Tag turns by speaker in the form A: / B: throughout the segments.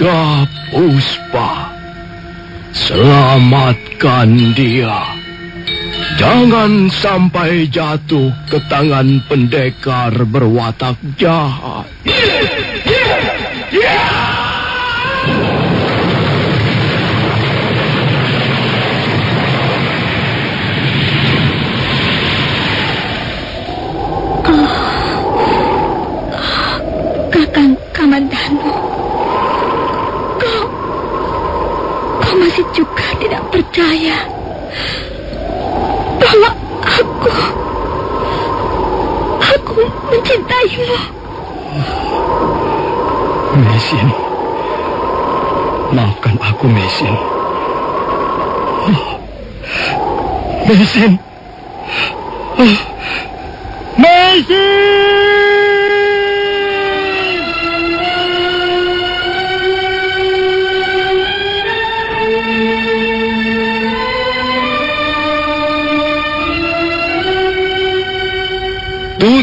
A: Naga Puspa. Selamatkan dia. Jangan sampai jatuh ke tangan pendekar berwatak jahat.
B: Kakang masih juga tidak percaya bahwa aku, aku mencintaimu.
A: Mesin. Maafkan aku, Mesin. Mesin. Mesin!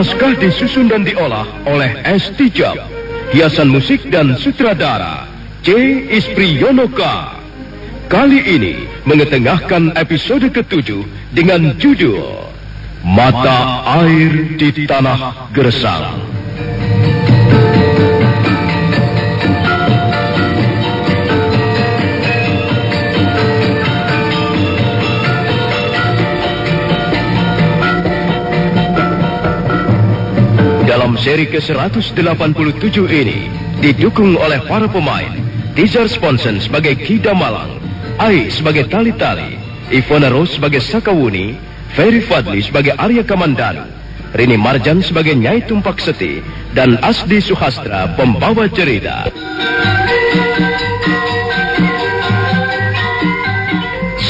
A: Naskah disusun dan diolah oleh S. Tijab. Hiasan musik dan sutradara C. Ispriyonoka. Kali ini mengetengahkan episode ketujuh dengan judul Mata Air di Tanah Gersang. Dalam seri ke-187 ini didukung oleh para pemain Tizar Sponsen sebagai Kida Malang, Ai sebagai Tali Tali, Ivona Rose sebagai Sakawuni, Ferry Fadli sebagai Arya Kamandanu, Rini Marjan sebagai Nyai Tumpak Seti, dan Asdi Suhastra pembawa cerita.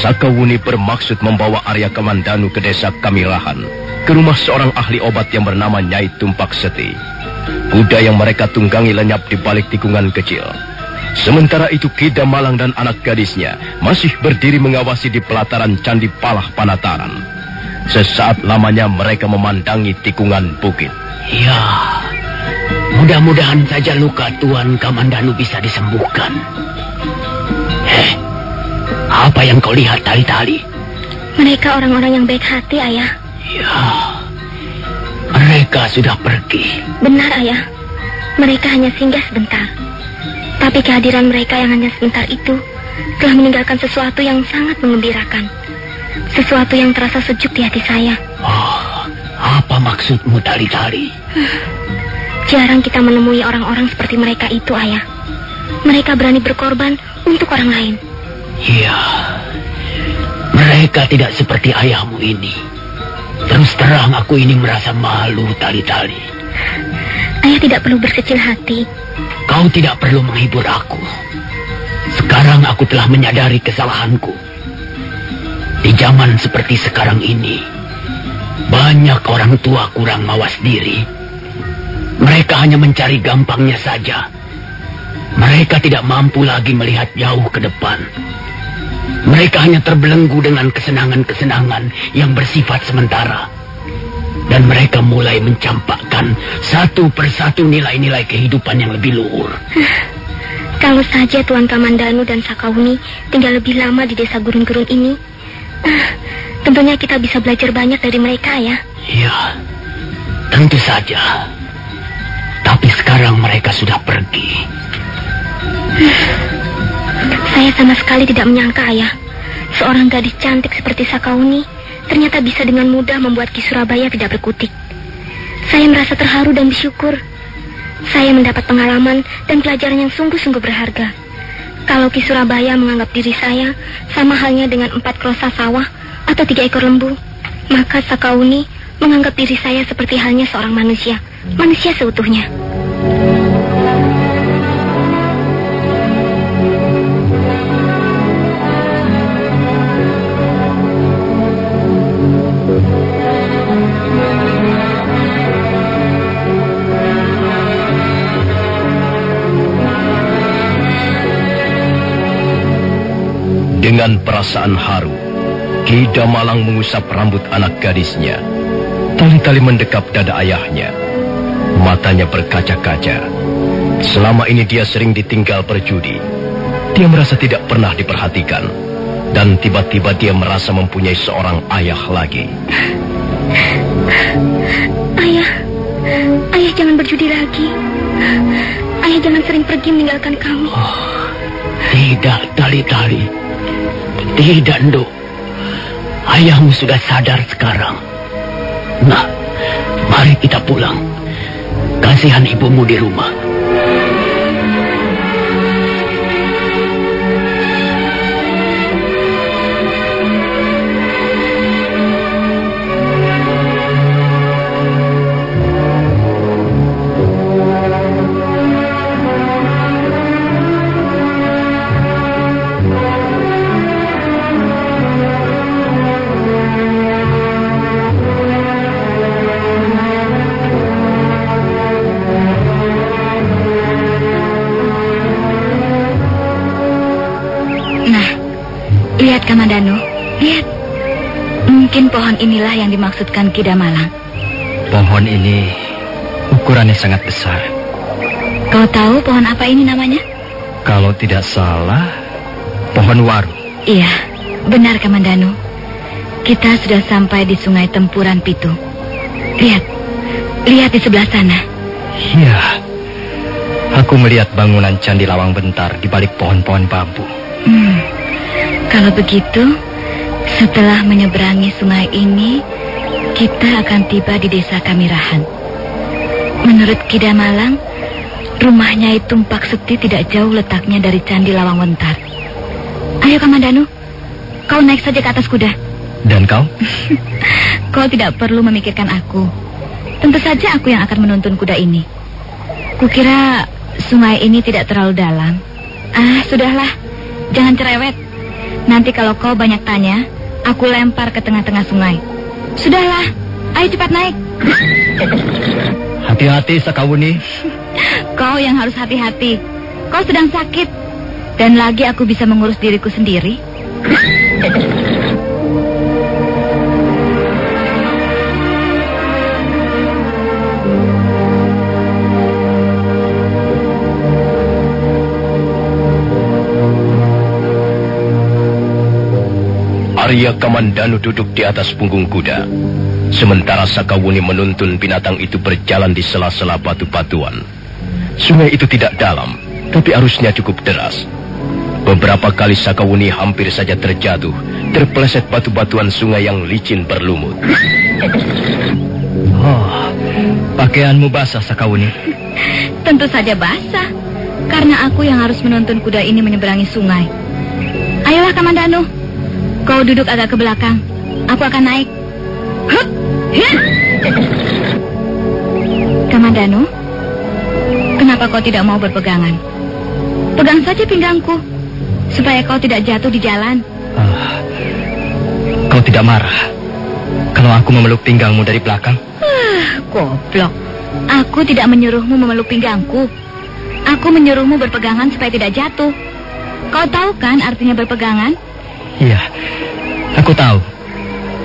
A: Sakawuni bermaksud membawa Arya Kamandanu ke desa Kamilahan, ke rumah seorang ahli obat yang bernama Nyai Tumpak Seti. Kuda yang mereka tunggangi lenyap di balik tikungan kecil. Sementara itu Kida Malang dan anak gadisnya masih berdiri mengawasi di pelataran Candi Palah Panataran. Sesaat lamanya mereka memandangi tikungan bukit.
C: Ya, mudah-mudahan saja luka Tuan Kamandanu bisa disembuhkan. Eh, apa yang kau lihat tali-tali?
B: Mereka orang-orang yang baik hati, Ayah.
C: Ya, mereka sudah pergi.
B: Benar, Ayah. Mereka hanya singgah sebentar. Tapi kehadiran mereka yang hanya sebentar itu telah meninggalkan sesuatu yang sangat mengembirakan. Sesuatu yang terasa sejuk di hati saya.
C: Oh, apa maksudmu tali-tali?
B: Jarang kita menemui orang-orang seperti mereka itu, Ayah. Mereka berani berkorban untuk orang lain.
C: Iya, mereka tidak seperti ayahmu ini. Terus terang aku ini merasa malu tali-tali.
D: Ayah tidak perlu berkecil hati.
C: Kau tidak perlu menghibur aku. Sekarang aku telah menyadari kesalahanku. Di zaman seperti sekarang ini, banyak orang tua kurang mawas diri. Mereka hanya mencari gampangnya saja. Mereka tidak mampu lagi melihat jauh ke depan. Mereka hanya terbelenggu dengan kesenangan-kesenangan yang bersifat sementara. Dan mereka mulai mencampakkan satu persatu nilai-nilai kehidupan yang lebih luhur.
D: Kalau saja Tuan Kamandanu dan Sakauni tinggal lebih lama di desa gurun-gurun ini, ah, tentunya kita bisa belajar banyak dari mereka ya.
C: Iya, tentu saja. Tapi sekarang mereka sudah pergi.
D: Saya sama sekali tidak menyangka ayah, seorang gadis cantik seperti Sakauni ternyata bisa dengan mudah membuat Ki Surabaya tidak berkutik. Saya merasa terharu dan bersyukur. Saya mendapat pengalaman dan pelajaran yang sungguh-sungguh berharga. Kalau Ki Surabaya menganggap diri saya sama halnya dengan empat krosa sawah atau tiga ekor lembu, maka Sakauni menganggap diri saya seperti halnya seorang manusia, manusia seutuhnya.
A: Dengan perasaan haru, Ki Damalang mengusap rambut anak gadisnya. Tali-tali mendekap dada ayahnya. Matanya berkaca-kaca. Selama ini dia sering ditinggal berjudi. Dia merasa tidak pernah diperhatikan. Dan tiba-tiba dia merasa mempunyai seorang ayah lagi.
D: Ayah, ayah jangan berjudi lagi. Ayah jangan sering pergi meninggalkan kami.
C: Tidak, tali-tali. Tidak, Nduk. Ayahmu sudah sadar sekarang. Nah, mari kita pulang. Kasihan ibumu di rumah.
D: Lihat Kamandanu, lihat. Mungkin pohon inilah yang dimaksudkan Kidamalang.
E: Pohon ini ukurannya sangat besar.
D: Kau tahu pohon apa ini namanya?
E: Kalau tidak salah, pohon waru.
D: Iya, benar Kamandanu. Kita sudah sampai di sungai Tempuran Pitu. Lihat, lihat di sebelah sana.
E: Iya. Aku melihat bangunan Candi Lawang Bentar di balik pohon-pohon bambu.
D: Hmm, kalau begitu, setelah menyeberangi sungai ini, kita akan tiba di desa Kamirahan. Menurut Kidamalang, rumahnya itu Tumpak Seti tidak jauh letaknya dari Candi Lawang Wentar. Ayo Kamandanu, kau naik saja ke atas kuda.
E: Dan kau?
D: Kau tidak perlu memikirkan aku. Tentu saja aku yang akan menuntun kuda ini. Kukira sungai ini tidak terlalu dalam. Ah, sudahlah. Jangan cerewet. Nanti kalau kau banyak tanya, aku lempar ke tengah-tengah sungai. Sudahlah. Ayo cepat naik.
E: Hati-hati Sakawuni.
D: Kau yang harus hati-hati. Kau sedang sakit. Dan lagi aku bisa mengurus diriku sendiri.
A: Arya Kamandanu duduk di atas punggung kuda. Sementara Sakawuni menuntun binatang itu berjalan di sela-sela batu-batuan. Sungai itu tidak dalam, tapi arusnya cukup deras. Beberapa kali Sakawuni hampir saja terjatuh, terpeleset batu-batuan sungai yang licin berlumut.
E: Oh, pakaianmu basah Sakawuni.
D: Tentu saja basah. Karena aku yang harus menuntun kuda ini menyeberangi sungai.
B: Ayolah Kamandanu. Kau duduk agak ke belakang. Aku akan naik. Hup! Kamandanu, kenapa kau tidak mau berpegangan? Pegang saja pinggangku, supaya kau tidak jatuh di jalan.
E: Ah, kau tidak marah kalau aku memeluk pinggangmu dari belakang?
B: Ah, goblok. Aku tidak menyuruhmu memeluk pinggangku. Aku menyuruhmu berpegangan supaya tidak jatuh. Kau tahu kan artinya berpegangan?
E: Iya, aku tahu.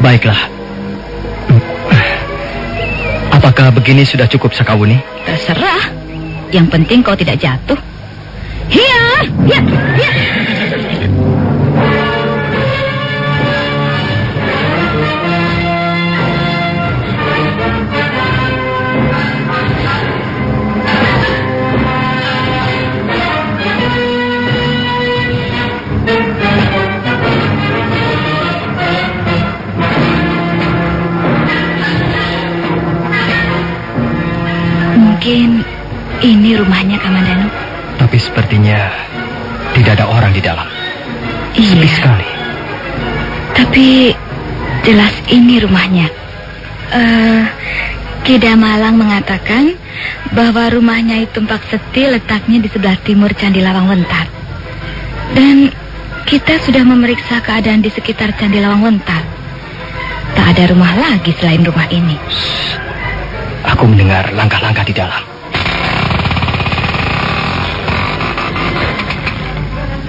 E: Baiklah. Apakah begini sudah cukup, Sakawuni?
B: Terserah. Yang penting kau tidak jatuh. Hiya! Hiya! Hiya! Ini rumahnya Kamandanu.
E: Tapi sepertinya tidak ada orang di dalam. Sepi
B: Iya,
E: sekali.
B: tapi jelas ini rumahnya. Eh, Kida Malang mengatakan bahwa rumahnya itu Tumpak Seti letaknya di sebelah timur Candi Lawang Wentar. Dan kita sudah memeriksa keadaan di sekitar Candi Lawang Wentar. Tak ada rumah lagi selain rumah ini.
E: Aku mendengar langkah-langkah di dalam.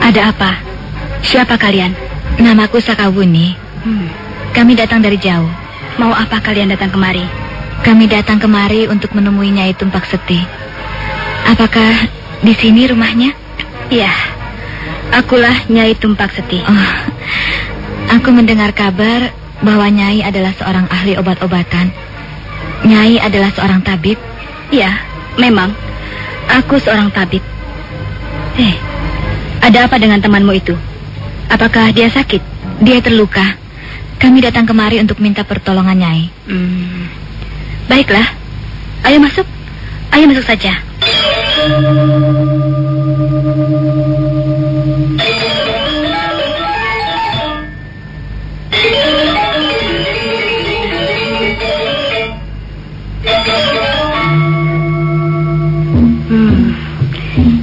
B: Ada apa? Siapa kalian? Namaku Sakawuni. Hmm. Kami datang dari jauh. Mau apa kalian datang kemari? Kami datang kemari untuk menemui Nyai Tumpak Seti. Apakah di sini rumahnya? Iya. Akulah Nyai Tumpak Seti. Oh, aku mendengar kabar bahwa Nyai adalah seorang ahli obat-obatan. Nyai adalah seorang tabib. Iya, memang. Aku seorang tabib. Eh, ada apa dengan temanmu itu? Apakah dia sakit? Dia terluka. Kami datang kemari untuk minta pertolongan Nyai. Hmm. Baiklah. Ayo masuk. Ayo masuk saja. Hmm.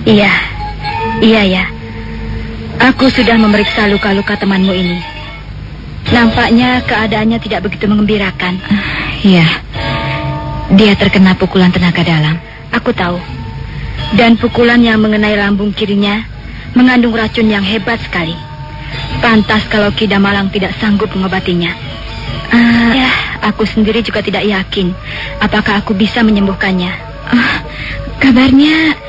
B: Iya. Iya ya. Aku sudah memeriksa luka-luka temanmu ini. Nampaknya keadaannya tidak begitu mengembirakan. Iya. Dia terkena pukulan tenaga dalam. Aku tahu. Dan pukulan yang mengenai lambung kirinya mengandung racun yang hebat sekali. Pantas kalau Kida Malang tidak sanggup mengobatinya. Ah, ya, aku sendiri juga tidak yakin apakah aku bisa menyembuhkannya. Ah, kabarnya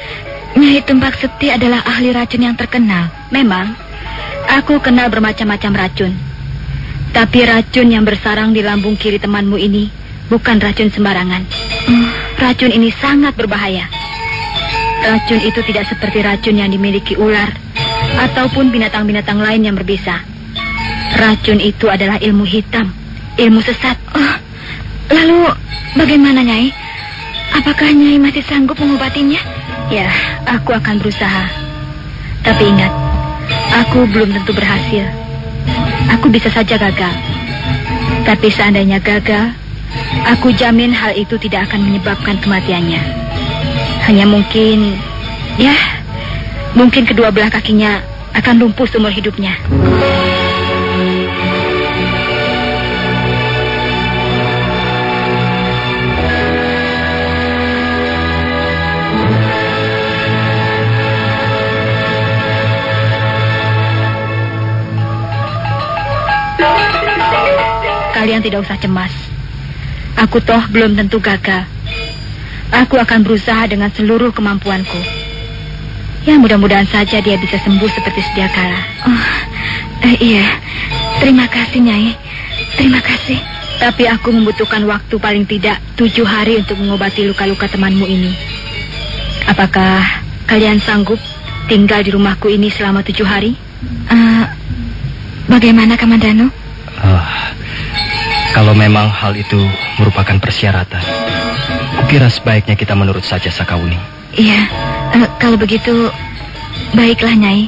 B: Nyai Tumpak Seti adalah ahli racun yang terkenal. Memang, aku kenal bermacam-macam racun. Tapi racun yang bersarang di lambung kiri temanmu ini bukan racun sembarangan. Hmm, racun ini sangat berbahaya. Racun itu tidak seperti racun yang dimiliki ular ataupun binatang-binatang lain yang berbisa. Racun itu adalah ilmu hitam, ilmu sesat. Oh, lalu bagaimana Nyai? Apakah Nyai masih sanggup mengobatinya? Ya, aku akan berusaha. Tapi ingat, aku belum tentu berhasil. Aku bisa saja gagal. Tapi seandainya gagal, aku jamin hal itu tidak akan menyebabkan kematiannya. Hanya mungkin, ya, mungkin kedua belah kakinya akan lumpuh seumur hidupnya. Kalian tidak usah cemas. Aku toh belum tentu gagal. Aku akan berusaha dengan seluruh kemampuanku. Ya mudah-mudahan saja dia bisa sembuh seperti sedia kala. Oh, eh, iya. Terima kasih Nyai. Terima kasih. Tapi aku membutuhkan waktu paling tidak tujuh hari untuk mengobati luka-luka temanmu ini. Apakah kalian sanggup tinggal di rumahku ini selama tujuh hari? Uh, bagaimana Kamandano?
E: Kalau memang hal itu merupakan persyaratan, kukira sebaiknya kita menurut saja Sakawuni.
B: Iya, uh, kalau begitu baiklah Nyai.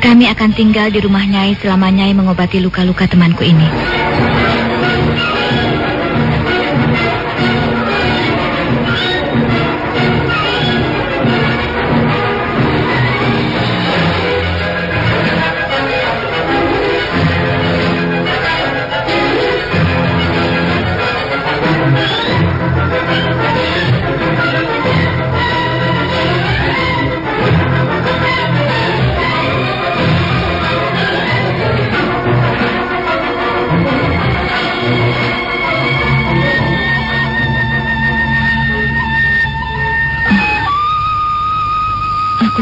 D: Kami akan tinggal di rumah Nyai selama Nyai mengobati luka-luka temanku ini.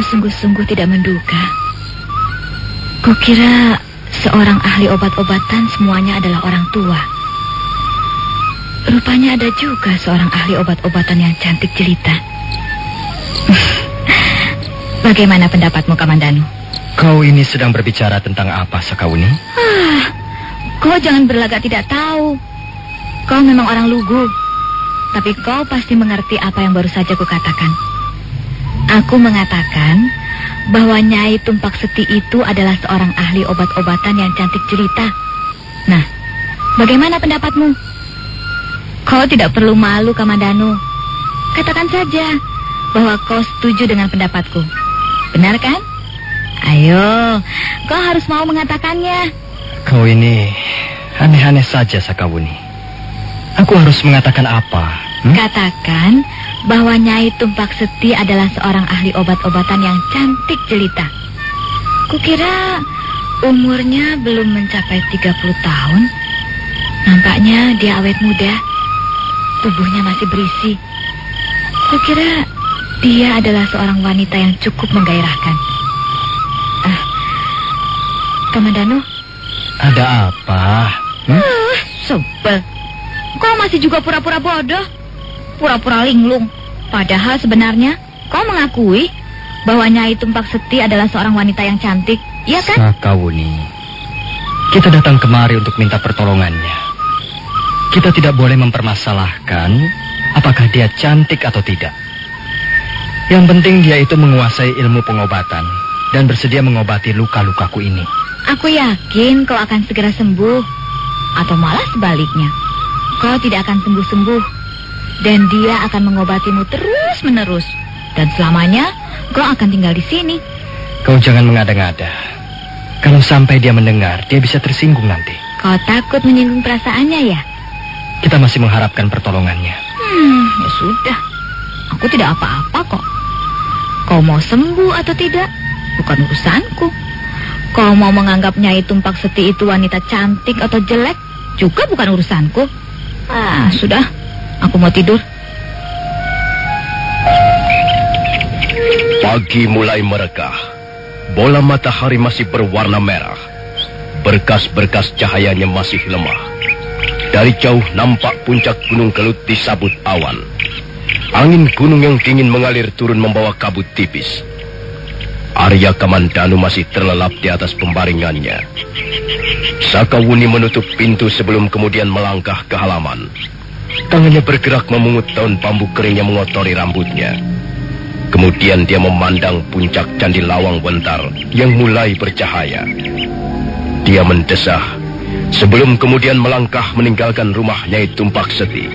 D: Sungguh-sungguh tidak menduga. Kukira seorang ahli obat-obatan semuanya adalah orang tua. Rupanya ada juga seorang ahli obat-obatan yang cantik jelita. Bagaimana pendapatmu, Kamandanu?
E: Kau ini sedang berbicara tentang apa, Sakauni?
D: Ah, kau jangan berlagak tidak tahu. Kau memang orang lugu. Tapi kau pasti mengerti apa yang baru saja kukatakan. Aku mengatakan bahwa Nyai Tumpak Seti itu adalah seorang ahli obat-obatan yang cantik jelita. Nah, bagaimana pendapatmu? Kau tidak perlu malu, Kamandanu. Katakan saja bahwa kau setuju dengan pendapatku. Benar kan? Ayo, kau harus mau mengatakannya.
E: Kau ini aneh-aneh saja, Sakawuni. Aku harus mengatakan apa? Hmm?
D: Katakan bahwa Nyai Tumpak Seti adalah seorang ahli obat-obatan yang cantik jelita. Kukira umurnya belum mencapai 30 tahun. Nampaknya dia awet muda. Tubuhnya masih berisi. Kukira dia adalah seorang wanita yang cukup menggairahkan. Ah, Kamandano,
E: Ada apa? Hmm?
D: Ah, sebel. Kau masih juga pura-pura bodoh. Pura-pura linglung. Padahal sebenarnya kau mengakui bahwa Nyai Tumpak Seti adalah seorang wanita yang cantik. Iya kan?
E: Sakawuni. Kita datang kemari untuk minta pertolongannya. Kita tidak boleh mempermasalahkan apakah dia cantik atau tidak. Yang penting dia itu menguasai ilmu pengobatan dan bersedia mengobati luka-lukaku ini.
D: Aku yakin kau akan segera sembuh. Atau malah sebaliknya. Kau tidak akan sembuh-sembuh. Dan dia akan mengobatimu terus-menerus. Dan selamanya kau akan tinggal di sini.
E: Kau jangan mengada-ngada. Kalau sampai dia mendengar, dia bisa tersinggung nanti.
D: Kau takut menyinggung perasaannya ya?
E: Kita masih mengharapkan pertolongannya.
D: Hmm, ya sudah. Aku tidak apa-apa kok. Kau mau sembuh atau tidak, bukan urusanku. Kau mau menganggap Nyai Tumpak Seti itu wanita cantik atau jelek, juga bukan urusanku. Ah, sudah. Aku mau tidur.
A: Pagi mulai merekah. Bola matahari masih berwarna merah. Berkas-berkas cahayanya masih lemah. Dari jauh nampak puncak gunung kelut disabut awan. Angin gunung yang dingin mengalir turun membawa kabut tipis. Arya Kamandanu masih terlelap di atas pembaringannya. Sakawuni menutup pintu sebelum kemudian melangkah ke halaman. Tangannya bergerak memungut daun bambu kering yang mengotori rambutnya. Kemudian dia memandang puncak candi lawang bentar yang mulai bercahaya. Dia mendesah sebelum kemudian melangkah meninggalkan rumah Nyai Tumpak Seti.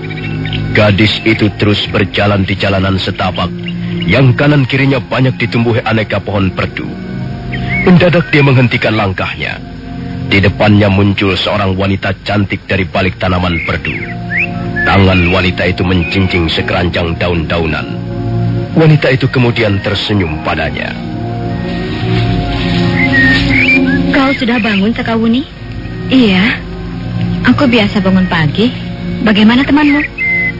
A: Gadis itu terus berjalan di jalanan setapak yang kanan kirinya banyak ditumbuhi aneka pohon perdu. Mendadak dia menghentikan langkahnya. Di depannya muncul seorang wanita cantik dari balik tanaman perdu. Tangan wanita itu mencincing sekeranjang daun-daunan. Wanita itu kemudian tersenyum padanya.
D: Kau sudah bangun, Sakawuni? Iya. Aku biasa bangun pagi. Bagaimana temanmu?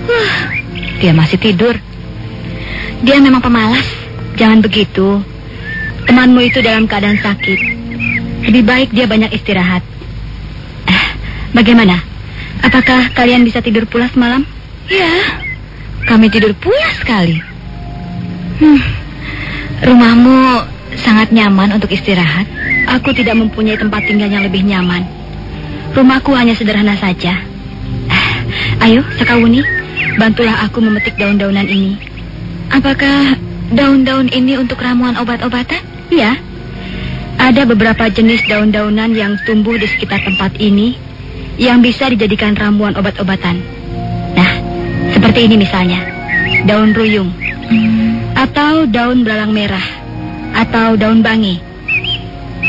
D: Wah, dia masih tidur. Dia memang pemalas. Jangan begitu. Temanmu itu dalam keadaan sakit. Lebih baik dia banyak istirahat. Eh, bagaimana? Apakah kalian bisa tidur pulas malam? Ya, kami tidur pulas sekali. Hmm, rumahmu sangat nyaman untuk istirahat. Aku tidak mempunyai tempat tinggal yang lebih nyaman. Rumahku hanya sederhana saja. Eh, ayo, Sakawuni, bantulah aku memetik daun-daunan ini. Apakah daun-daun ini untuk ramuan obat-obatan? Ya.
B: Ada beberapa jenis daun-daunan yang tumbuh di sekitar tempat ini yang bisa dijadikan ramuan obat-obatan. Nah, seperti ini misalnya, daun ruyung, atau daun belalang merah, atau daun bangi.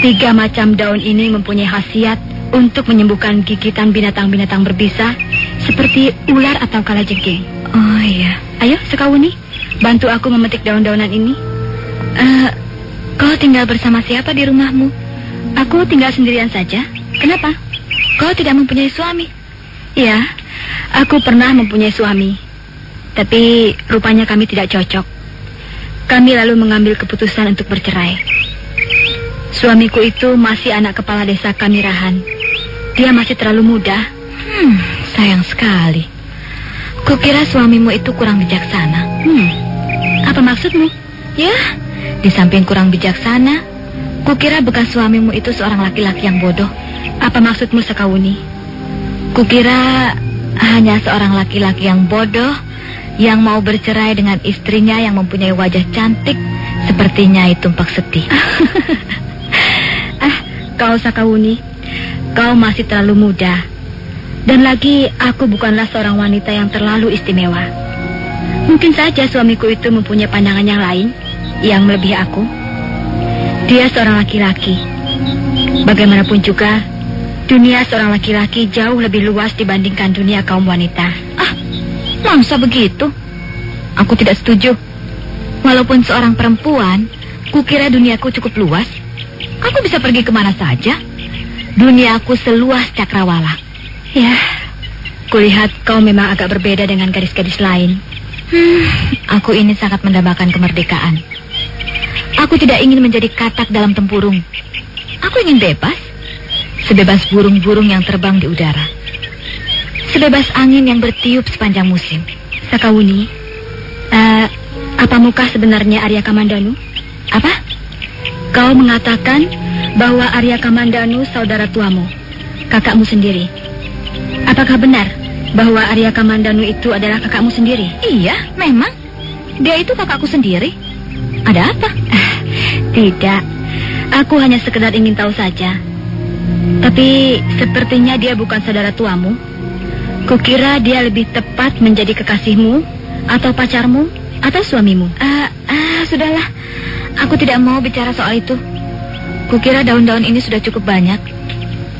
B: Tiga macam daun ini mempunyai khasiat untuk menyembuhkan gigitan binatang-binatang berbisa seperti ular atau kalajengking.
D: Oh iya.
B: Ayo, Sekawuni, bantu aku memetik daun-daunan ini.
D: Uh, Kau tinggal bersama siapa di rumahmu?
B: Aku tinggal sendirian saja. Kenapa?
D: Kau tidak mempunyai suami?
B: Ya, aku pernah mempunyai suami. Tapi rupanya kami tidak cocok. Kami lalu mengambil keputusan untuk bercerai. Suamiku itu masih anak kepala desa Kamirahan. Dia masih terlalu muda.
D: Hmm, sayang sekali. Kukira suamimu itu kurang bijaksana.
B: Hmm, apa maksudmu?
D: Ya, di samping kurang bijaksana, kukira bekas suamimu itu seorang laki-laki yang bodoh.
B: Apa maksudmu, Sekawuni?
D: Kukira hanya seorang laki-laki yang bodoh yang mau bercerai dengan istrinya yang mempunyai wajah cantik seperti Nyai Tumpak Seti.
B: ah, kau Sakawuni, kau masih terlalu muda. Dan lagi aku bukanlah seorang wanita yang terlalu istimewa. Mungkin saja suamiku itu mempunyai pandangan yang lain yang melebihi aku. Dia seorang laki-laki. Bagaimanapun juga, dunia seorang laki-laki jauh lebih luas dibandingkan dunia kaum wanita.
D: Ah, mangsa begitu? Aku tidak setuju. Walaupun seorang perempuan, kukira duniaku cukup luas. Aku bisa pergi ke mana saja. Duniaku seluas cakrawala.
B: Ya, kulihat kau memang agak berbeda dengan gadis-gadis lain.
D: Hmm, aku ini sangat mendambakan kemerdekaan. Aku tidak ingin menjadi katak dalam tempurung. Aku ingin bebas. Sebebas burung-burung yang terbang di udara. Sebebas angin yang bertiup sepanjang musim.
B: Sakawuni, uh, apa muka sebenarnya Arya Kamandanu?
D: Apa?
B: Kau mengatakan bahwa Arya Kamandanu saudara tuamu, kakakmu sendiri. Apakah benar bahwa Arya Kamandanu itu adalah kakakmu sendiri?
D: Iya, memang. Dia itu kakakku sendiri. Ada apa?
B: Tidak. Aku hanya sekedar ingin tahu saja. Tapi sepertinya dia bukan saudara tuamu. Kukira dia lebih tepat menjadi kekasihmu atau pacarmu atau suamimu.
D: Ah, uh, uh, sudahlah. Aku tidak mau bicara soal itu. Kukira daun-daun ini sudah cukup banyak.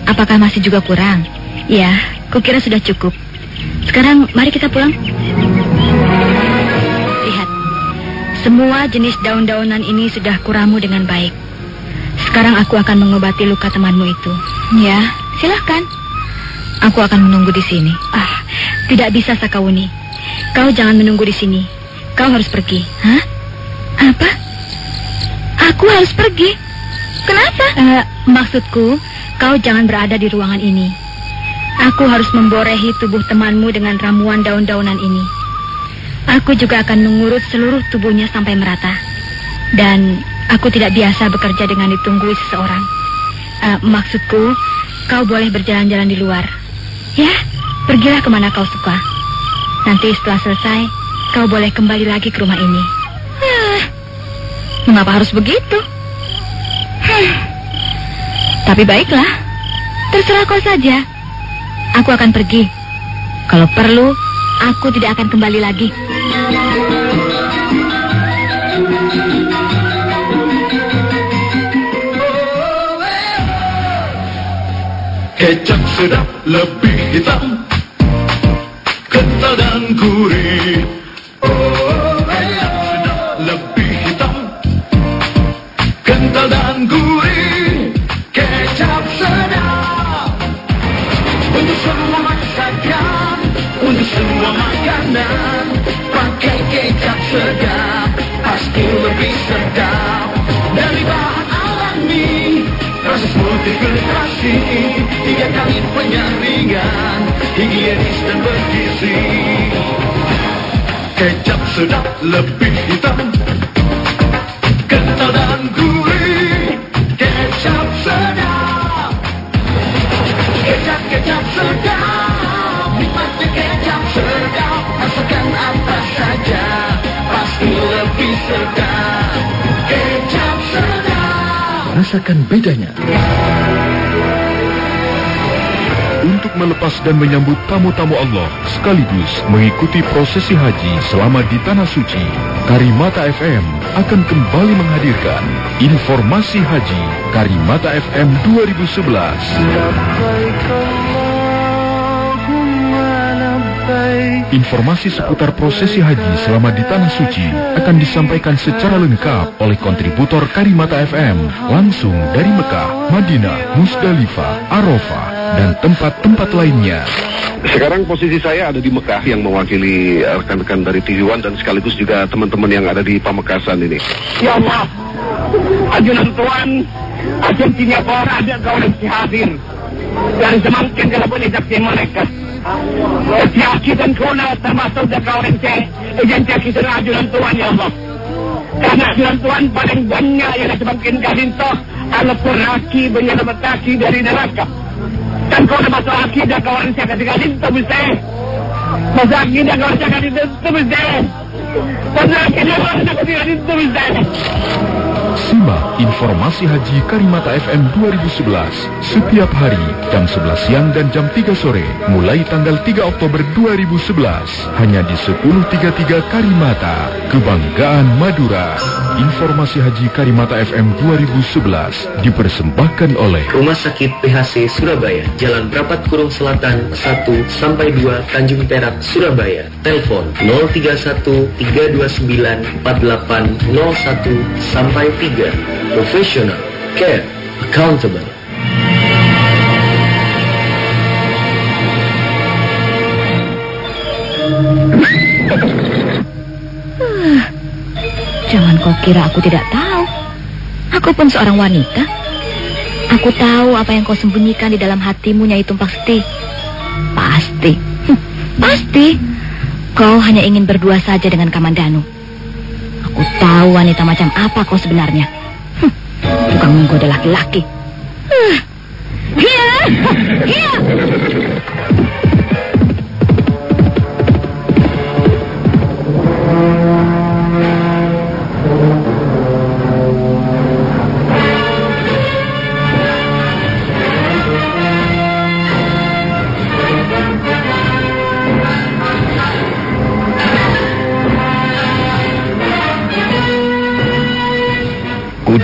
D: Apakah masih juga kurang?
B: Ya, kukira sudah cukup. Sekarang mari kita pulang. Semua jenis daun-daunan ini sudah kuramu dengan baik. Sekarang aku akan mengobati luka temanmu itu.
D: Ya, silahkan. Aku akan menunggu di sini.
B: Ah, tidak bisa Sakawuni. Kau jangan menunggu di sini. Kau harus pergi.
D: Hah? Apa? Aku harus pergi? Kenapa?
B: Uh, maksudku, kau jangan berada di ruangan ini. Aku harus memborehi tubuh temanmu dengan ramuan daun-daunan ini. Aku juga akan mengurut seluruh tubuhnya sampai merata. Dan aku tidak biasa bekerja dengan ditunggui seseorang. Uh, maksudku, kau boleh berjalan-jalan di luar. Ya, pergilah ke mana kau suka. Nanti setelah selesai, kau boleh kembali lagi ke rumah ini.
D: Ah, mengapa harus begitu? Hmm. Tapi baiklah, terserah kau saja. Aku akan pergi. Kalau perlu, aku tidak akan kembali lagi.
F: Kecap sedap lebih hitam. Kental dan gurih Sedap lebih hitam. Kental dan gurih Kecap sedap. Kecap, kecap sedap. Nikmatnya kecap sedap. Rasakan apa saja Pasti lebih sedap. Kecap sedap.
G: Merasakan bedanya. Melepas dan menyambut tamu-tamu Allah sekaligus mengikuti prosesi haji selama di Tanah Suci, Karimata FM akan kembali menghadirkan informasi haji Karimata FM 2011. Informasi seputar prosesi haji selama di Tanah Suci akan disampaikan secara lengkap oleh kontributor Karimata FM langsung dari Mekah, Madinah, Musdalifah, Arafah, dan tempat-tempat lainnya.
H: Sekarang posisi saya ada di Mekah yang mewakili eh, rekan-rekan dari TV One dan sekaligus juga teman-teman yang ada di Pamekasan ini.
I: Ya Allah, ajunan Tuhan, agensinya para ada kau yang hadir. Dan semakin kalau boleh saksi mereka. Siaki dan kuna termasuk dan kau yang agensi kita ajunan Tuhan ya Allah. Karena ajunan Tuhan paling banyak yang semakin kalinto, alat peraki menyelamat kaki dari neraka. Akidah kawan saya itu akidah kawan saya itu akidah kawan saya itu.
G: Simak informasi haji Karimata FM 2011 setiap hari jam 11 siang dan jam 3 sore mulai tanggal 3 Oktober 2011 hanya di 1033 Karimata Kebanggaan Madura. Informasi haji Karimata FM 2011 dipersembahkan oleh
J: Rumah Sakit PHC Surabaya, Jalan Brapat Kurung Selatan 1 sampai 2 Tanjung Perak, Surabaya. Telepon 031 329 4801 sampai 3. Professional, care, accountable.
D: Jangan kau kira aku tidak tahu. Aku pun seorang wanita. Aku tahu apa yang kau sembunyikan di dalam hatimu, Nyai Tumpak Seti. Pasti. Hm, pasti. Kau hanya ingin berdua saja dengan Kamandanu. Aku tahu wanita macam apa kau sebenarnya. Hm, Tukang menggoda laki-laki. Huh. Hiya!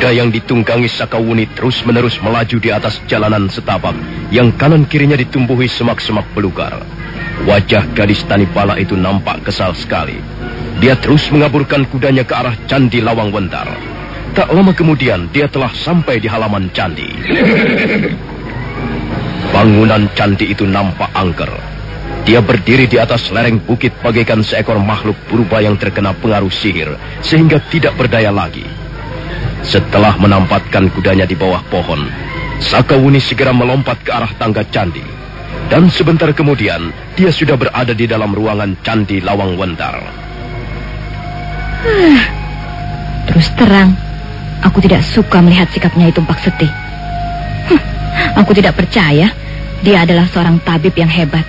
A: Kuda yang ditunggangi Sakawuni terus-menerus melaju di atas jalanan setapak yang kanan kirinya ditumbuhi semak-semak belukar. Wajah gadis Tanipala itu nampak kesal sekali. Dia terus mengaburkan kudanya ke arah Candi Lawang Wentar. Tak lama kemudian dia telah sampai di halaman candi. Bangunan candi itu nampak angker. Dia berdiri di atas lereng bukit bagaikan seekor makhluk purba yang terkena pengaruh sihir sehingga tidak berdaya lagi. Setelah menampatkan kudanya di bawah pohon, Sakawuni segera melompat ke arah tangga candi. Dan sebentar kemudian, dia sudah berada di dalam ruangan candi Lawang Wentar.
D: Huh. Terus terang, aku tidak suka melihat sikapnya itu Pak Seti. Aku tidak percaya dia adalah seorang tabib yang hebat.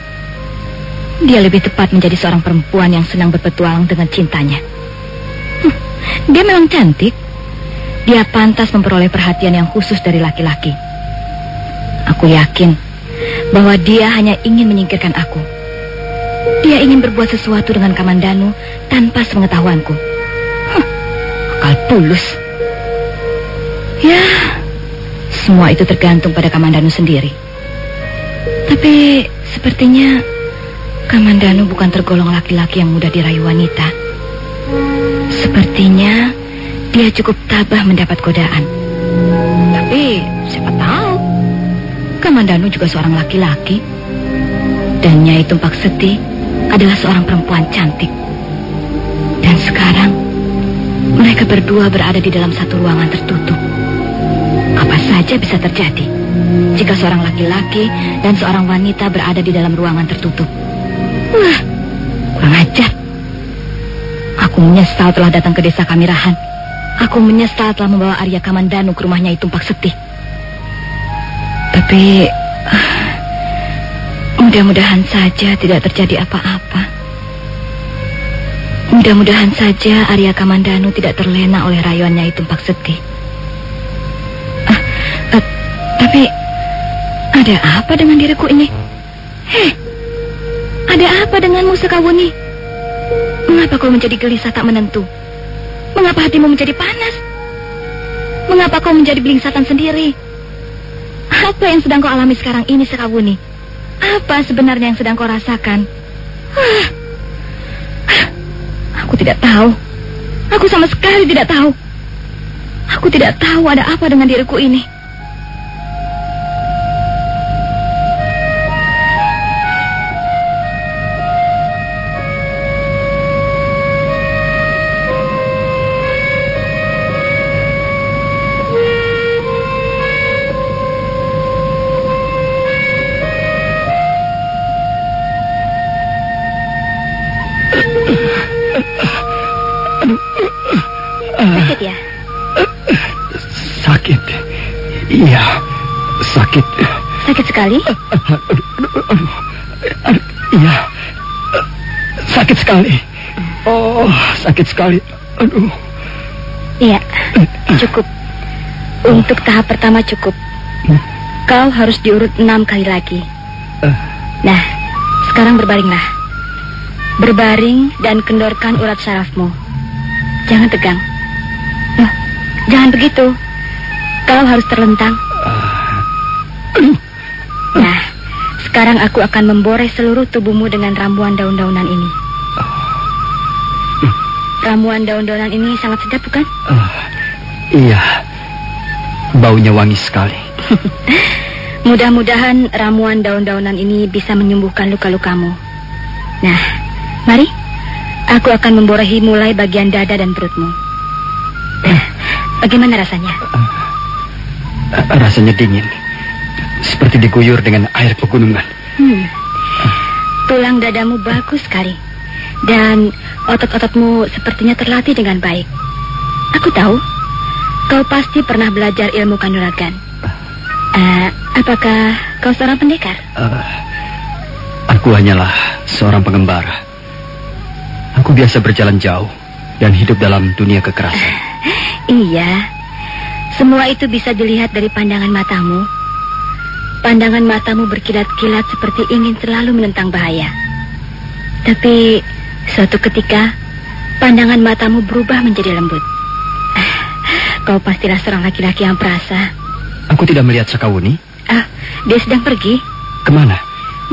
D: Dia lebih tepat menjadi seorang perempuan yang senang berpetualang dengan cintanya. Dia memang cantik. Dia pantas memperoleh perhatian yang khusus dari laki-laki. Aku yakin bahwa dia hanya ingin menyingkirkan aku. Dia ingin berbuat sesuatu dengan Kamandanu tanpa sepengetahuanku. Huh, akal tulus. Ya, semua itu tergantung pada Kamandanu sendiri. Tapi sepertinya Kamandanu bukan tergolong laki-laki yang mudah dirayu wanita. Sepertinya dia cukup tabah mendapat godaan. Tapi siapa tahu? Kamandanu juga seorang laki-laki. Dan Nyai Tumpak Seti adalah seorang perempuan cantik. Dan sekarang mereka berdua berada di dalam satu ruangan tertutup. Apa saja bisa terjadi jika seorang laki-laki dan seorang wanita berada di dalam ruangan tertutup. Wah, kurang ajar. Aku menyesal telah datang ke desa Kamirahan. Aku menyesal telah membawa Arya Kamandanu ke rumahnya itu Tumpak Seti. Tapi ah, mudah-mudahan saja tidak terjadi apa-apa. Mudah-mudahan saja Arya Kamandanu tidak terlena oleh rayuannya itu Tumpak Seti. Ah,
B: Tapi ada apa dengan diriku ini? Heh, ada apa denganmu Sekawuni? Mengapa kau menjadi gelisah tak menentu? Mengapa hatimu menjadi panas? Mengapa kau menjadi belingsatan sendiri? Apa yang sedang kau alami sekarang ini Sekawuni? Apa sebenarnya yang sedang kau rasakan? Ah, ah, Aku tidak tahu. Aku sama sekali tidak tahu. Aku tidak tahu ada apa dengan diriku ini. Sekali?
E: Iya, sakit sekali. Oh, sakit sekali. Aduh.
B: Iya, cukup. Untuk tahap pertama cukup. Kau harus diurut enam kali lagi. Nah, sekarang berbaringlah. Berbaring dan kendorkan urat sarafmu. Jangan tegang. Loh, jangan begitu. Kau harus terlentang. Nah, sekarang aku akan memboreh seluruh tubuhmu dengan ramuan daun-daunan ini. Ramuan daun-daunan ini sangat sedap, bukan?
E: Iya, baunya wangi sekali.
B: Mudah-mudahan ramuan daun-daunan ini bisa menyembuhkan luka-lukamu. Nah, mari. Aku akan memborehi mulai bagian dada dan perutmu. Nah, Bagaimana rasanya?
E: Rasanya dingin, seperti diguyur dengan air pegunungan.
B: Hmm. Tulang dadamu bagus sekali. Dan otot-ototmu sepertinya terlatih dengan baik. Aku tahu, kau pasti pernah belajar ilmu kanuragan. Eh, apakah kau seorang pendekar?
E: Eh, aku hanyalah seorang pengembara. Aku biasa berjalan jauh dan hidup dalam dunia kekerasan.
B: Iya. Semua itu bisa dilihat dari pandangan matamu. Pandangan matamu berkilat-kilat seperti ingin selalu menentang bahaya. Tapi suatu ketika pandangan matamu berubah menjadi lembut. Ah, Kau pastilah seorang laki-laki yang perasa.
E: Aku tidak melihat Sakawuni.
B: Ah, dia sedang pergi.
E: Ke mana?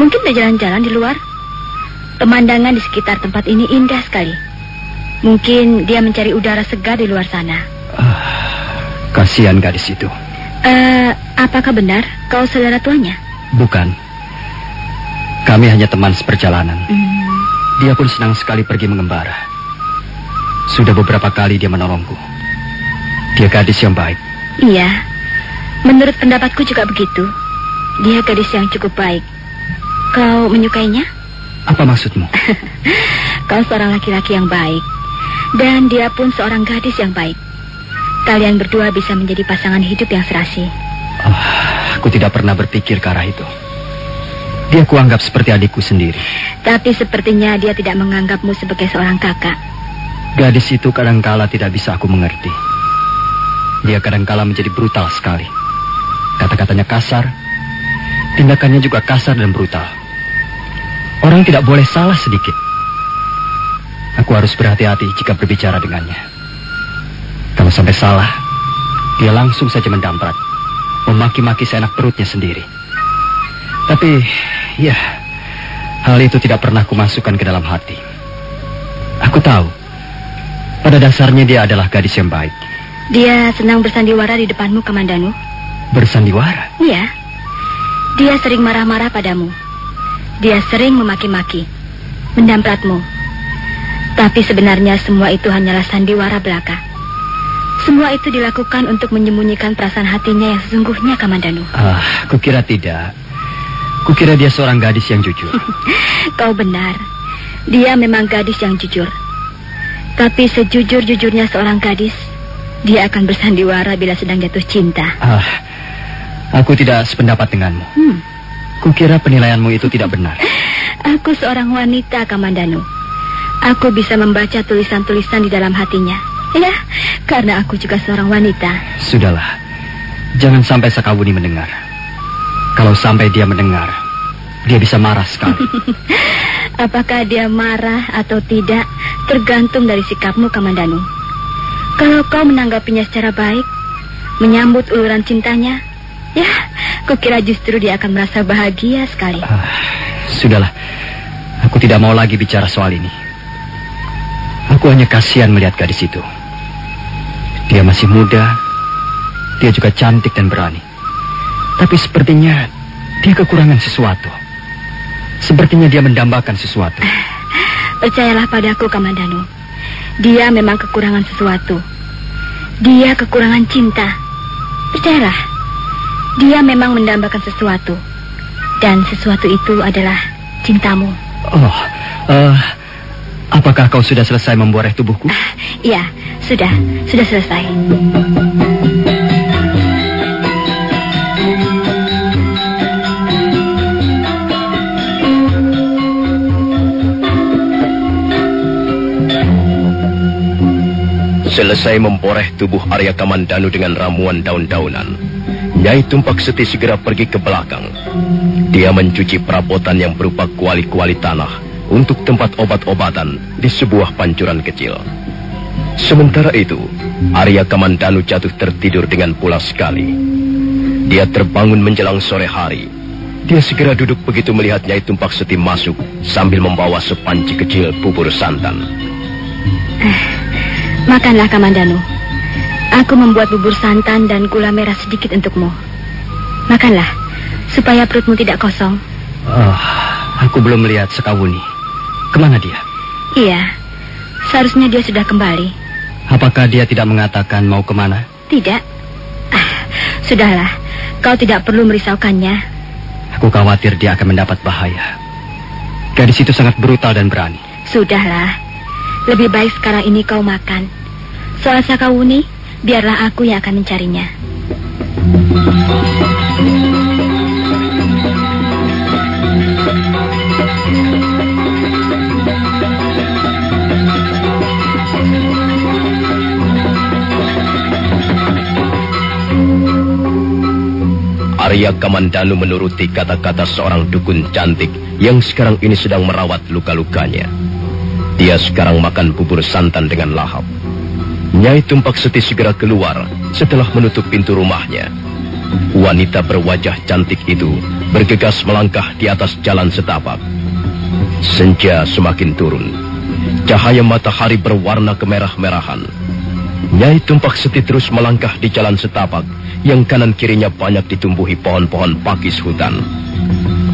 B: Mungkin dia jalan-jalan di luar. Pemandangan di sekitar tempat ini indah sekali. Mungkin dia mencari udara segar di luar sana.
E: Kasihan gadis itu.
B: Eh, apakah benar kau saudara tuanya?
E: Bukan. Kami hanya teman seperjalanan. Dia pun senang sekali pergi mengembara. Sudah beberapa kali dia menolongku. Dia gadis yang baik.
B: Iya. Menurut pendapatku juga begitu. Dia gadis yang cukup baik. Kau menyukainya?
E: Apa maksudmu?
B: Kau seorang laki-laki yang baik. Dan dia pun seorang gadis yang baik. Kalian berdua bisa menjadi pasangan hidup yang serasi.
E: Aku tidak pernah berpikir ke arah itu. Dia kuanggap seperti adikku sendiri.
B: Tapi sepertinya dia tidak menganggapmu sebagai seorang kakak.
E: Gadis itu kadangkala tidak bisa aku mengerti. Dia kadangkala menjadi brutal sekali. Kata-katanya kasar, tindakannya juga kasar dan brutal. Orang tidak boleh salah sedikit. Aku harus berhati-hati jika berbicara dengannya. Kalau sampai salah, dia langsung saja mendamprat, memaki-maki seenak perutnya sendiri. Tapi, ya, hal itu tidak pernah kumasukkan ke dalam hati. Aku tahu, pada dasarnya dia adalah gadis yang baik.
B: Dia senang bersandiwara di depanmu, Kamandanu.
E: Bersandiwara?
B: Iya. Dia sering marah-marah padamu. Dia sering memaki-maki, mendampratmu. Tapi sebenarnya semua itu hanyalah sandiwara belaka. Semua itu dilakukan untuk menyembunyikan perasaan hatinya yang sesungguhnya, Kamandanu.
E: Ah, kukira tidak. Kukira dia seorang gadis yang jujur.
B: Kau benar. Dia memang gadis yang jujur. Tapi sejujur-jujurnya seorang gadis, dia akan bersandiwara bila sedang jatuh cinta.
E: Ah, aku tidak sependapat denganmu.
B: Hmm.
E: Kukira penilaianmu itu tidak benar.
B: Aku seorang wanita, Kamandanu. Aku bisa membaca tulisan-tulisan di dalam hatinya. Ya, karena aku juga seorang wanita.
E: Sudahlah, jangan sampai Sakawuni mendengar. Kalau sampai dia mendengar, dia bisa marah sekali.
B: Apakah dia marah atau tidak tergantung dari sikapmu, Kamandanu. Kalau kau menanggapinya secara baik, menyambut uluran cintanya, ya, kukira justru dia akan merasa bahagia sekali.
E: Ah, sudahlah, aku tidak mau lagi bicara soal ini. Aku hanya kasihan melihat gadis itu. Dia masih muda, dia juga cantik dan berani. Tapi sepertinya dia kekurangan sesuatu. Sepertinya dia mendambakan sesuatu.
B: Percayalah padaku, Kamandanu. Dia memang kekurangan sesuatu. Dia kekurangan cinta. Percayalah, dia memang mendambakan sesuatu. Dan sesuatu itu adalah cintamu.
E: Oh, eh, apakah kau sudah selesai memboreh tubuhku?
B: Iya, sudah, sudah selesai.
A: Selesai memboreh tubuh Arya Kamandanu dengan ramuan daun-daunan, Nyai Tumpak Seti segera pergi ke belakang. Dia mencuci perabotan yang berupa kuali-kuali tanah untuk tempat obat-obatan di sebuah pancuran kecil. Sementara itu, Arya Kamandanu jatuh tertidur dengan pulas sekali. Dia terbangun menjelang sore hari. Dia segera duduk begitu melihat Nyai Tumpak Seti masuk sambil membawa sepanci kecil bubur santan.
B: Makanlah, Kamandanu. Aku membuat bubur santan dan gula merah sedikit untukmu. Makanlah, supaya perutmu tidak kosong.
E: Oh, aku belum melihat Sekawuni. Ke mana dia?
B: Iya, seharusnya dia sudah kembali.
E: Apakah dia tidak mengatakan mau ke mana?
B: Tidak? Ah, sudahlah, kau tidak perlu merisaukannya.
E: Aku khawatir dia akan mendapat bahaya. Gadis itu sangat brutal dan berani.
B: Sudahlah, lebih baik sekarang ini kau makan. Soal Sakawuni, biarlah aku yang akan mencarinya.
A: Arya Kamandanu menuruti kata-kata seorang dukun cantik yang sekarang ini sedang merawat luka-lukanya. Dia sekarang makan bubur santan dengan lahap. Nyai Tumpak Seti segera keluar setelah menutup pintu rumahnya. Wanita berwajah cantik itu bergegas melangkah di atas jalan setapak. Senja semakin turun. Cahaya matahari berwarna kemerah-merahan. Nyai Tumpak Seti terus melangkah di jalan setapak yang kanan kirinya banyak ditumbuhi pohon-pohon pakis hutan.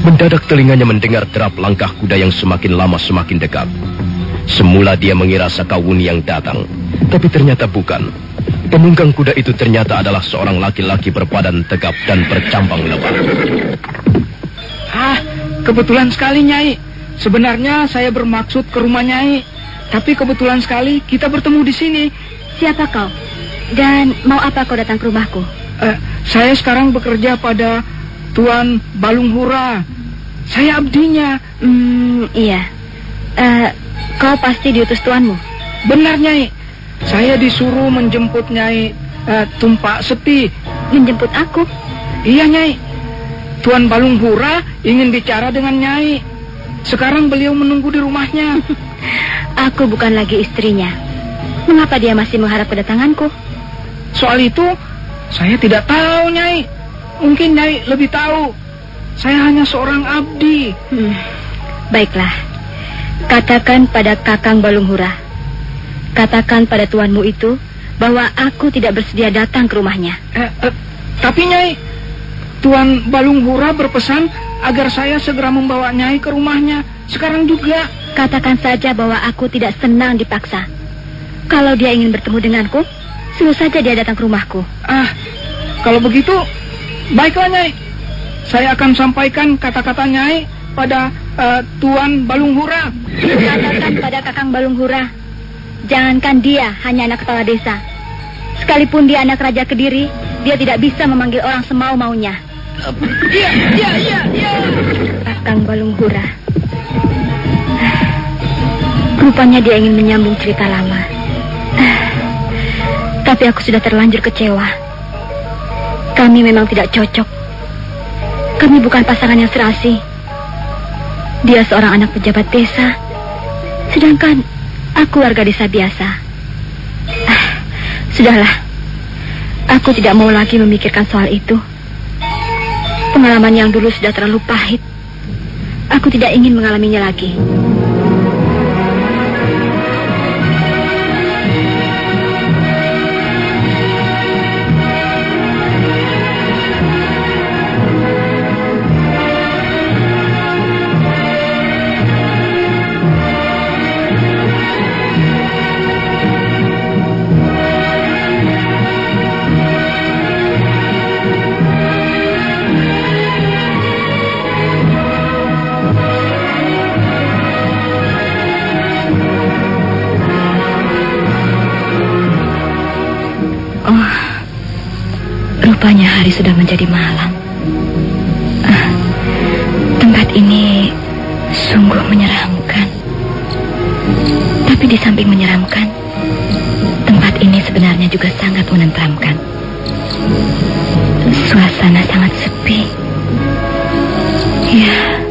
A: Mendadak telinganya mendengar derap langkah kuda yang semakin lama semakin dekat. Semula dia mengira Sakawuni yang datang, tapi ternyata bukan. Penunggang kuda itu ternyata adalah seorang laki-laki berbadan tegap dan bercambang lebar.
K: Ah, kebetulan sekali Nyai. Sebenarnya saya bermaksud ke rumah Nyai. Tapi kebetulan sekali kita bertemu di sini.
B: Siapa kau? Dan mau apa kau datang ke rumahku?
K: Eh, saya sekarang bekerja pada Tuan Balung Hura. Saya abdinya.
B: Hmm, iya. Eh, kau pasti diutus tuanmu?
K: Benar, Nyai. Saya disuruh menjemput Nyai eh, Tumpak Seti.
B: Menjemput aku?
K: Iya, Nyai. Tuan Balung Hura ingin bicara dengan Nyai. Sekarang beliau menunggu di rumahnya.
B: Aku bukan lagi istrinya. Mengapa dia masih mengharap kedatanganku?
K: Soal itu, saya tidak tahu, Nyai. Mungkin Nyai lebih tahu. Saya hanya seorang abdi.
B: Hmm, baiklah. Katakan pada Kakang Balung Hura. Katakan pada tuanmu itu bahwa aku tidak bersedia datang ke rumahnya.
K: Eh, eh, tapi Nyai, Tuan Balung Hura berpesan agar saya segera membawa Nyai ke rumahnya. Sekarang juga.
B: Katakan saja bahwa aku tidak senang dipaksa. Kalau dia ingin bertemu denganku, suruh saja dia datang ke rumahku.
K: Ah, kalau begitu, baiklah Nyai. Saya akan sampaikan kata-kata Nyai pada uh, Tuan Balung Hura.
B: Katakan pada Kakang Balung Hura, jangankan dia hanya anak kepala desa. Sekalipun dia anak Raja Kediri, dia tidak bisa memanggil orang semau-maunya.
K: Iya, iya, iya, iya.
B: Kakang Balung Hura. Rupanya dia ingin menyambung cerita lama. Tapi aku sudah terlanjur kecewa. Kami memang tidak cocok.
D: Kami bukan pasangan yang serasi. Dia seorang anak pejabat desa, sedangkan aku warga desa biasa. Ah, sudahlah, aku tidak mau lagi memikirkan soal itu. Pengalaman yang dulu sudah terlalu pahit. Aku tidak ingin mengalaminya lagi. Rupanya hari sudah menjadi malam. Ah, tempat ini sungguh menyeramkan. Tapi di samping menyeramkan, tempat ini sebenarnya juga sangat menenteramkan. Suasana sangat sepi. Ya,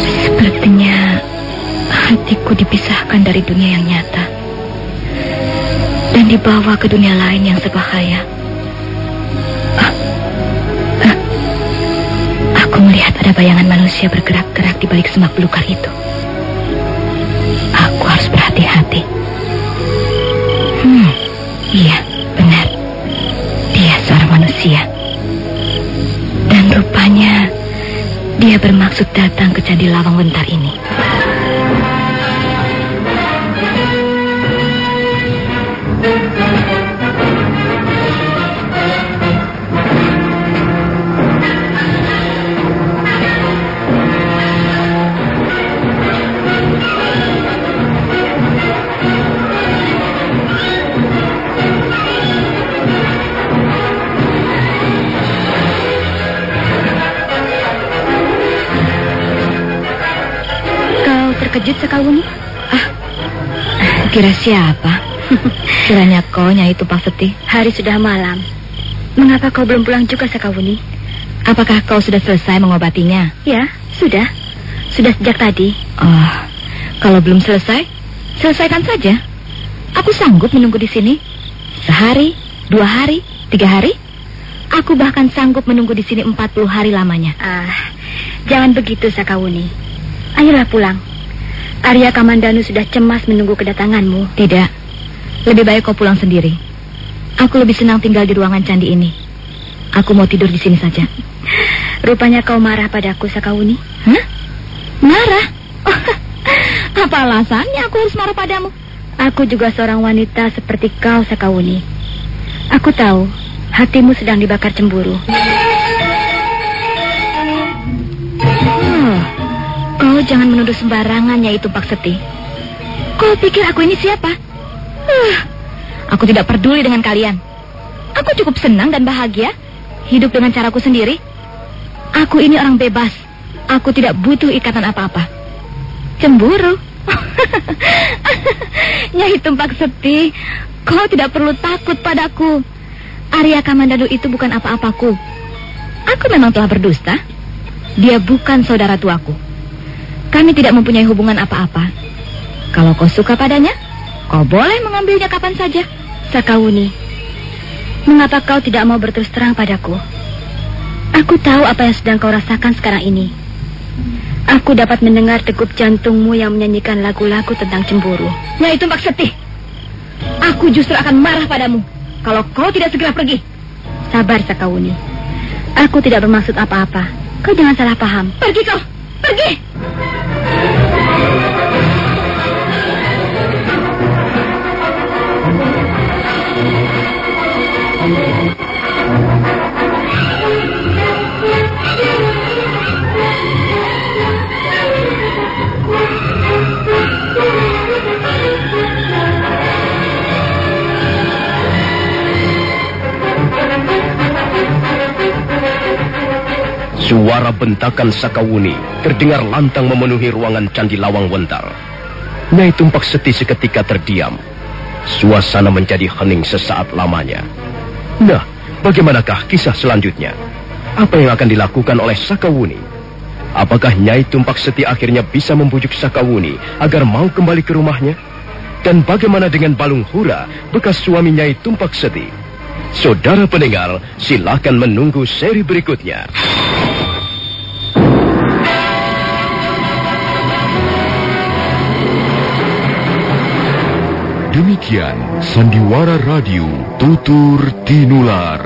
D: sepertinya hatiku dipisahkan dari dunia yang nyata dan dibawa ke dunia lain yang sebahaya. Melihat ada bayangan manusia bergerak-gerak di balik semak belukar itu. Aku harus berhati-hati. Hmm, iya, benar. Dia seorang manusia. Dan rupanya dia bermaksud datang ke Candi Lawang Wentar ini. Terkejut sekawuni? Ah, kira siapa? Kiranya kau Nyai Tupak Seti. Hari sudah malam. Mengapa kau belum pulang juga Sekawuni? Apakah kau sudah selesai mengobatinya? Ya, sudah. Sudah sejak tadi. Oh, kalau belum selesai, selesaikan saja. Aku sanggup menunggu di sini. Sehari, dua hari, tiga hari. Aku bahkan sanggup menunggu di sini 40 hari lamanya. Ah, jangan begitu Sakawuni. Ayolah pulang. Arya Kamandanu sudah cemas menunggu kedatanganmu. Tidak. Lebih baik kau pulang sendiri. Aku lebih senang tinggal di ruangan candi ini. Aku mau tidur di sini saja. Rupanya kau marah padaku, Sakawuni. Hah? Marah? Apa alasannya aku harus marah padamu? Aku juga seorang wanita seperti kau, Sakawuni. Aku tahu hatimu sedang dibakar cemburu. Kau jangan menuduh sembarangan, Nyai Tumpak Seti. Kau pikir aku ini siapa? Huh, aku tidak peduli dengan kalian. Aku cukup senang dan bahagia hidup dengan caraku sendiri. Aku ini orang bebas. Aku tidak butuh ikatan apa-apa. Cemburu. Nyai Tumpak Seti, kau tidak perlu takut padaku. Arya Kamandanu itu bukan apa-apaku. Aku memang telah berdusta. Dia bukan saudara tuaku. Kami tidak mempunyai hubungan apa-apa. Kalau kau suka padanya, kau boleh mengambilnya kapan saja. Sakawuni, mengapa kau tidak mau berterus terang padaku? Aku tahu apa yang sedang kau rasakan sekarang ini. Aku dapat mendengar degup jantungmu yang menyanyikan lagu-lagu tentang cemburu. Nyai Tumpak Seti, aku justru akan marah padamu kalau kau tidak segera pergi. Sabar, Sakawuni. Aku tidak bermaksud apa-apa. Kau jangan salah paham. Pergi kau, pergi.
A: Suara bentakan Sakawuni terdengar lantang memenuhi ruangan Candi Lawang Wentar. Nyai Tumpak Seti seketika terdiam. Suasana menjadi hening sesaat lamanya. Nah, bagaimanakah kisah selanjutnya? Apa yang akan dilakukan oleh Sakawuni? Apakah Nyai Tumpak Seti akhirnya bisa membujuk Sakawuni agar mau kembali ke rumahnya? Dan bagaimana dengan Balung Hura, bekas suami Nyai Tumpak Seti? Saudara pendengar, silakan menunggu seri berikutnya.
G: Demikian Sandiwara Radio Tutur Tinular.